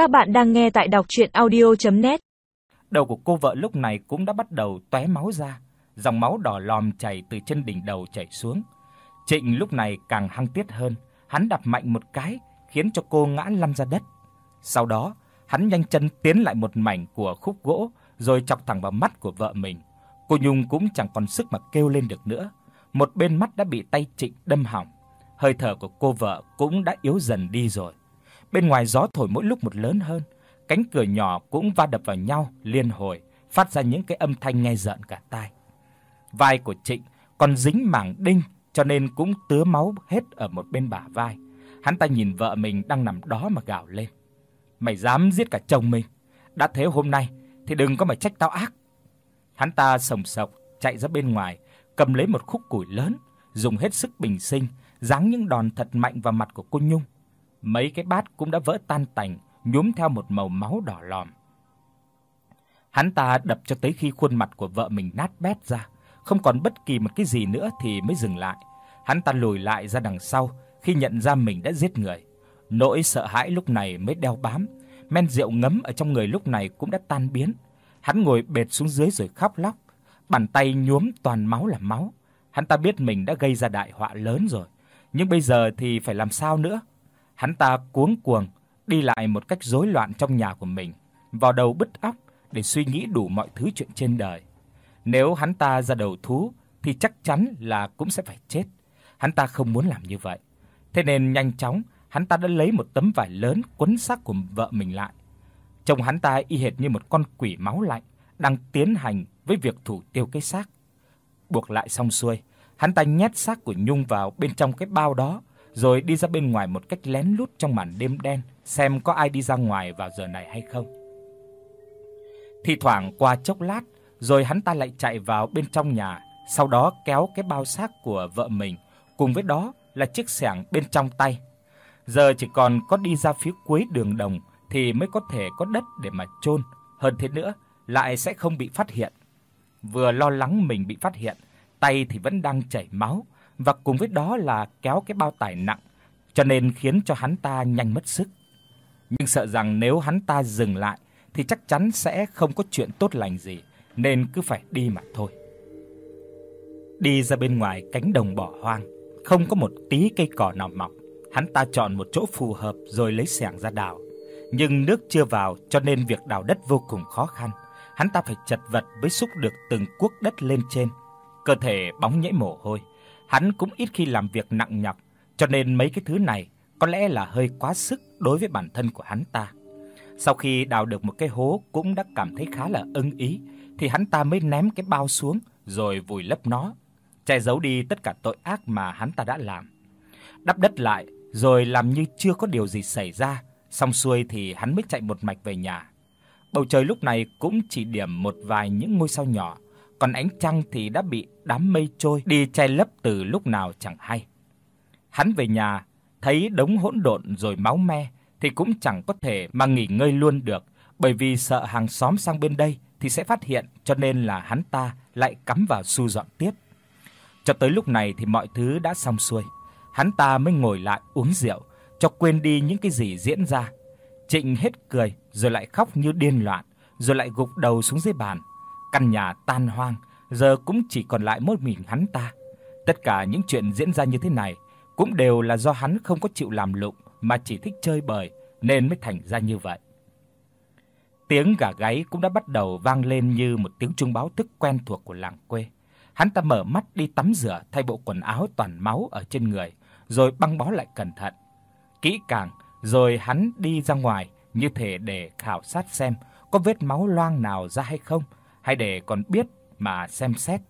Các bạn đang nghe tại đọc audio net Đầu của cô vợ lúc này cũng đã bắt đầu tóe máu ra, dòng máu đỏ lòm chảy từ chân đỉnh đầu chảy xuống. Trịnh lúc này càng hăng tiết hơn, hắn đập mạnh một cái khiến cho cô ngã lăn ra đất. Sau đó, hắn nhanh chân tiến lại một mảnh của khúc gỗ rồi chọc thẳng vào mắt của vợ mình. Cô Nhung cũng chẳng còn sức mà kêu lên được nữa, một bên mắt đã bị tay Trịnh đâm hỏng. Hơi thở của cô vợ cũng đã yếu dần đi rồi. Bên ngoài gió thổi mỗi lúc một lớn hơn, cánh cửa nhỏ cũng va đập vào nhau liên hồi, phát ra những cái âm thanh nghe rợn cả tai. Vai của Trịnh còn dính mảng đinh cho nên cũng tứa máu hết ở một bên bả vai. Hắn ta nhìn vợ mình đang nằm đó mà gào lên. Mày dám giết cả chồng mình, đã thế hôm nay thì đừng có mà trách tao ác. Hắn ta sồng sọc chạy ra bên ngoài, cầm lấy một khúc củi lớn, dùng hết sức bình sinh, giáng những đòn thật mạnh vào mặt của cô Nhung. Mấy cái bát cũng đã vỡ tan tành, nhuốm theo một màu máu đỏ lòm. Hắn ta đập cho tới khi khuôn mặt của vợ mình nát bét ra, không còn bất kỳ một cái gì nữa thì mới dừng lại. Hắn ta lùi lại ra đằng sau khi nhận ra mình đã giết người. Nỗi sợ hãi lúc này mới đeo bám, men rượu ngấm ở trong người lúc này cũng đã tan biến. Hắn ngồi bệt xuống dưới rồi khóc lóc, bàn tay nhuốm toàn máu là máu. Hắn ta biết mình đã gây ra đại họa lớn rồi, nhưng bây giờ thì phải làm sao nữa? Hắn ta cuống cuồng đi lại một cách rối loạn trong nhà của mình, vào đầu bứt óc để suy nghĩ đủ mọi thứ chuyện trên đời. Nếu hắn ta ra đầu thú thì chắc chắn là cũng sẽ phải chết. Hắn ta không muốn làm như vậy. Thế nên nhanh chóng, hắn ta đã lấy một tấm vải lớn quấn xác của vợ mình lại. Trông hắn ta y hệt như một con quỷ máu lạnh đang tiến hành với việc thủ tiêu cái xác. Buộc lại xong xuôi, hắn ta nhét xác của Nhung vào bên trong cái bao đó, rồi đi ra bên ngoài một cách lén lút trong màn đêm đen, xem có ai đi ra ngoài vào giờ này hay không. Thì thoảng qua chốc lát, rồi hắn ta lại chạy vào bên trong nhà, sau đó kéo cái bao xác của vợ mình, cùng với đó là chiếc xẻng bên trong tay. Giờ chỉ còn có đi ra phía cuối đường đồng thì mới có thể có đất để mà chôn, hơn thế nữa lại sẽ không bị phát hiện. Vừa lo lắng mình bị phát hiện, tay thì vẫn đang chảy máu và cùng với đó là kéo cái bao tải nặng, cho nên khiến cho hắn ta nhanh mất sức. Nhưng sợ rằng nếu hắn ta dừng lại thì chắc chắn sẽ không có chuyện tốt lành gì, nên cứ phải đi mà thôi. Đi ra bên ngoài cánh đồng bỏ hoang, không có một tí cây cỏ nào mọc, hắn ta chọn một chỗ phù hợp rồi lấy xẻng ra đào. Nhưng nước chưa vào cho nên việc đào đất vô cùng khó khăn. Hắn ta phải chật vật mới xúc được từng cuốc đất lên trên. Cơ thể bóng nhễ mồ hôi, hắn cũng ít khi làm việc nặng nhọc, cho nên mấy cái thứ này có lẽ là hơi quá sức đối với bản thân của hắn ta. Sau khi đào được một cái hố cũng đã cảm thấy khá là ưng ý, thì hắn ta mới ném cái bao xuống rồi vùi lấp nó, che giấu đi tất cả tội ác mà hắn ta đã làm. Đắp đất lại rồi làm như chưa có điều gì xảy ra, xong xuôi thì hắn mới chạy một mạch về nhà. Bầu trời lúc này cũng chỉ điểm một vài những ngôi sao nhỏ, còn ánh trăng thì đã bị đám mây trôi đi che lấp từ lúc nào chẳng hay. Hắn về nhà, thấy đống hỗn độn rồi máu me thì cũng chẳng có thể mà nghỉ ngơi luôn được, bởi vì sợ hàng xóm sang bên đây thì sẽ phát hiện, cho nên là hắn ta lại cắm vào su dọn tiếp. Cho tới lúc này thì mọi thứ đã xong xuôi, hắn ta mới ngồi lại uống rượu, cho quên đi những cái gì diễn ra. Trịnh hết cười rồi lại khóc như điên loạn, rồi lại gục đầu xuống dưới bàn. Căn nhà tan hoang, giờ cũng chỉ còn lại một mình hắn ta. Tất cả những chuyện diễn ra như thế này cũng đều là do hắn không có chịu làm lụng mà chỉ thích chơi bời nên mới thành ra như vậy. Tiếng gà gáy cũng đã bắt đầu vang lên như một tiếng chuông báo thức quen thuộc của làng quê. Hắn ta mở mắt đi tắm rửa thay bộ quần áo toàn máu ở trên người, rồi băng bó lại cẩn thận. Kỹ càng, rồi hắn đi ra ngoài như thể để khảo sát xem có vết máu loang nào ra hay không, hay để còn biết mà xem xét.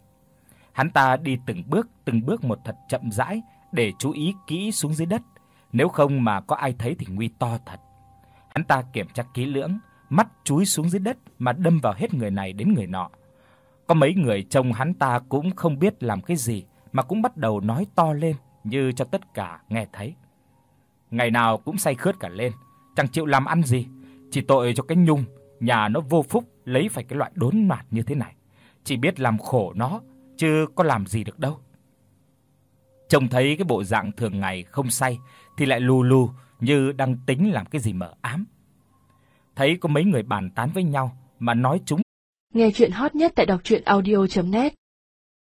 Hắn ta đi từng bước, từng bước một thật chậm rãi để chú ý kỹ xuống dưới đất, nếu không mà có ai thấy thì nguy to thật. Hắn ta kiểm tra kỹ lưỡng, mắt chúi xuống dưới đất mà đâm vào hết người này đến người nọ. Có mấy người trông hắn ta cũng không biết làm cái gì mà cũng bắt đầu nói to lên như cho tất cả nghe thấy. Ngày nào cũng say khướt cả lên, chẳng chịu làm ăn gì, chỉ tội cho cái Nhung, nhà nó vô phúc lấy phải cái loại đốn mạt như thế này, chỉ biết làm khổ nó chứ có làm gì được đâu. Trông thấy cái bộ dạng thường ngày không say thì lại lù lù như đang tính làm cái gì mờ ám. thấy có mấy người bàn tán với nhau mà nói chúng. Nghe truyện hot nhất tại doctruyenaudio.net